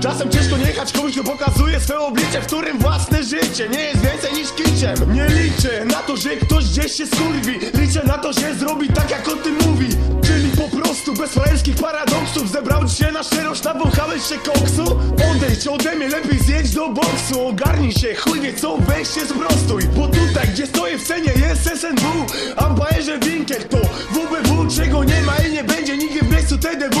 Czasem ciężko nie jechać komuś, kto pokazuje swoje oblicze W którym własne życie nie jest więcej niż kiciem. Nie liczę na to, że ktoś gdzieś się skurwi. Liczę na to, że zrobi tak jak o tym mówi. Czyli po prostu bez frajerskich paradoksów Zebrał się na szczerość, nawąchałeś się koksu. Odejdź ode mnie, lepiej zjedź do boksu. Ogarnij się, chuj wie co, weź się sprostuj. Bo tutaj, gdzie stoję w cenie jest SNW A w bajerze winkiel to WBW Czego nie ma i nie będzie nigdy w miejscu TDW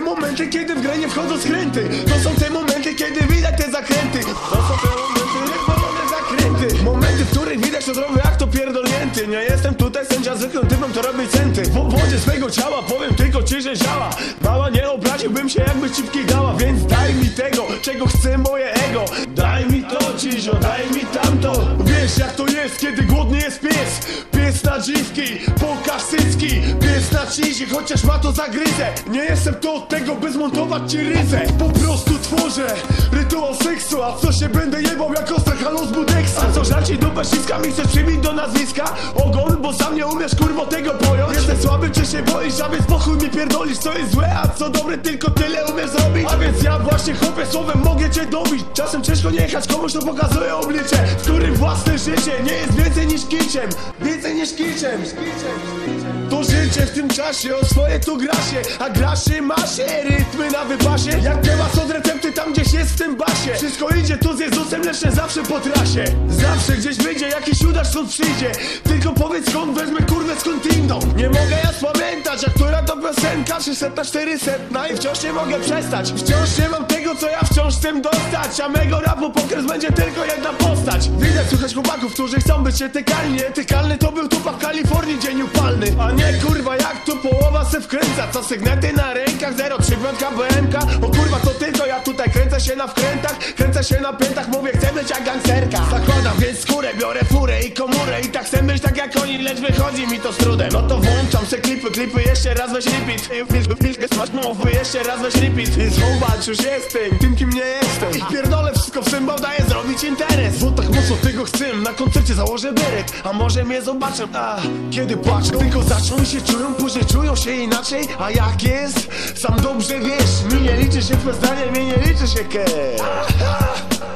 te momenty, kiedy w grę nie wchodzą skręty. To są te momenty, kiedy widać te zakręty. To są te momenty, niepowolne zakręty. Momenty, w których widać to zdrowy jak to pierdolnięty. Nie jestem tutaj sędzia zwykłym typem, to robi centy. W wodzie swego ciała powiem tylko ci, że działa. Mała, nie obraziłbym się jakby cipki dała Więc daj mi tego, czego chce moje ego. Daj mi to, Cizio, daj mi tamto. Wiesz jak to jest, kiedy głodny jest pies Dziwki, pokaż cycki Pies na cizie, chociaż ma to zagryzę. Nie jestem to od tego, by zmontować ci ryzę. Po prostu tworzę rytuał seksu A co się będę jebał jak ostra co żarci dupę ściskami chcesz przybić do nazwiska? Ogon, bo sam nie umiesz kurwo tego pojąć. Jesteś słaby czy się boisz, a więc pochuj mi pierdolisz Co jest złe, a co dobre tylko tyle umiesz zrobić. A więc ja właśnie chłopie słowem mogę cię dobić. Czasem ciężko nie jechać komuś, to pokazuje oblicze W którym własne życie nie jest więcej niż kiciem. Więcej niż kiciem. To życie w tym czasie, o swoje tu gra się A gra się ma się, rytmy na wypasie. Jak temat od recepty tam gdzieś jest w tym basie. Wszystko idzie tu z Jezusem, lecz nie zawsze po trasie Zawsze gdzieś wyjdzie jakiś udasz stąd przyjdzie. Tylko powiedz skąd wezmę kurwę skąd inną? Nie mogę ja spamiętać, a która to piosenka? 300, 400 i wciąż nie mogę przestać. Wciąż nie mam tego co ja wciąż chcę dostać. A mego rapu pokres będzie tylko jedna postać. Widać słychać chłopaków, którzy chcą być etykalni Etykalny to był tu w Kalifornii dzień upalny. A nie kurwa jak tu połowa se wkręca Co sygnety na rękach, 0,3 BMK. O kurwa to kręcę się na wkrętach Kręcę się na piętach, mówię chcę być jak gangsterka. Zakładam więc skórę, biorę furę i komórę I tak chcę być tak jak oni, lecz wychodzi mi to z trudem. No to włączam se klipy, klipy jeszcze raz weź repeat. Wilkę smasz mowy, jeszcze raz weź repeat. Zobacz, już jestem tym kim nie jestem. I pierdolę wszystko w symbol, daję zrobić interes Mocno tego chcę, na koncercie założę beret A może mnie zobaczę, a kiedy płaczę Tylko zaczną i się czują, później czują się inaczej A jak jest? Sam dobrze wiesz Mi nie liczy się twoje zdanie, mi nie liczy się cash